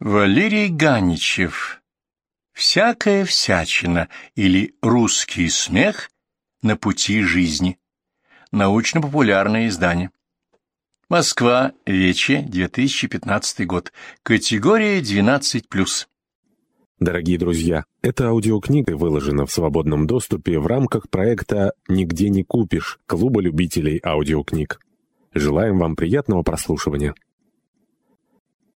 Валерий Ганичев. «Всякая всячина» или «Русский смех на пути жизни». Научно-популярное издание. Москва, Вече, 2015 год. Категория 12+. Дорогие друзья, эта аудиокнига выложена в свободном доступе в рамках проекта «Нигде не купишь» Клуба любителей аудиокниг. Желаем вам приятного прослушивания.